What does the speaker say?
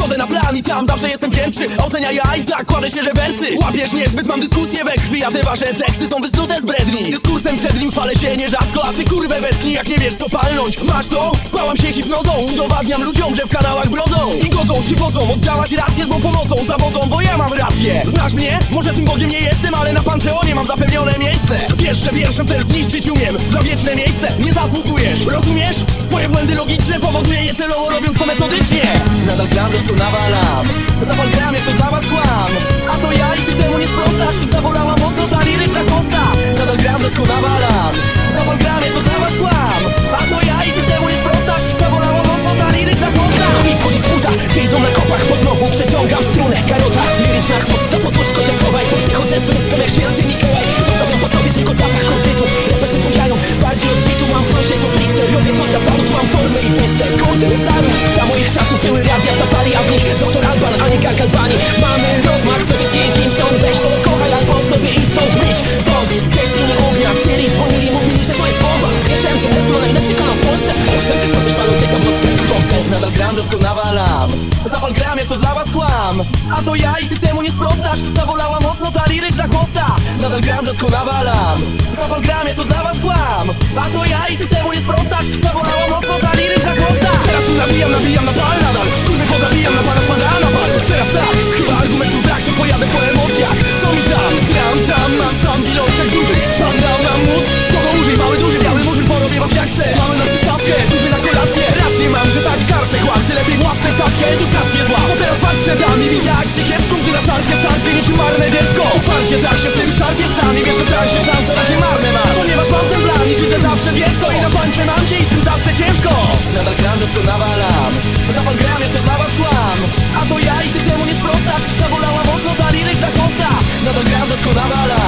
Wchodzę na plan i tam zawsze jestem pierwszy. Ocenia ja i tak kładę świeże wersy. Łapiesz niezbyt, mam dyskusję we krwi A te wasze teksty są wysnute z bredni. Dyskursem przed nim fale się nierzadko A ty kurwę wetknij jak nie wiesz co palnąć. Masz to? Bałam się hipnozą Udowadniam ludziom, że w kanałach brodzą. I godzą się wodzą, oddałaś rację z mą pomocą Zawodzą, bo ja mam rację. Znasz mnie? Może tym Bogiem nie jestem, ale na Panteonie zapewnione miejsce. Wiesz, że wierszem też zniszczyć umiem. Na wieczne miejsce nie zasługujesz Rozumiesz? Twoje błędy logiczne powoduje je celowo robiąc to metodycznie Nadal gram, to nawalam. Zapal gram, jak to dla was kłam. A to Zombie, seks i ognia Syrii dzwonili, mówili, że to jest bomba. Wieszem, że jest to najlepszy kanał w Polsce. Owszem, coś panu ciekawostkę Postęp, nadal gram, rzadko nawalam. Zapal gram, jak to dla was kłam. A to ja i ty temu nie sprostasz Zawolała mocno ta liryczna chłosta. Nadal gram, rzadko nawalam. Zapal gram, jak to dla was kłam. A to ja i ty temu nie sprostasz Zawolała edukację zła. Bo teraz patrz przed nami, widzę akcję kiepską Gdy na starcie starcie niczym marne dziecko. Uparcie tak się w tym szarpiesz sami Wiesz, że w trakcie szanse raczej marne masz Ponieważ mam ten plan i siedzę zawsze wiesz to I na pańcze mam cię i z tym zawsze ciężko. Nadal gram, rzadko nawalam. Zapal gram, jestem dla was kłam. A to ja i ty temu nie sprostasz. Zabolała mocno ta liryk na kosta Nadal gram, rzadko nawalam.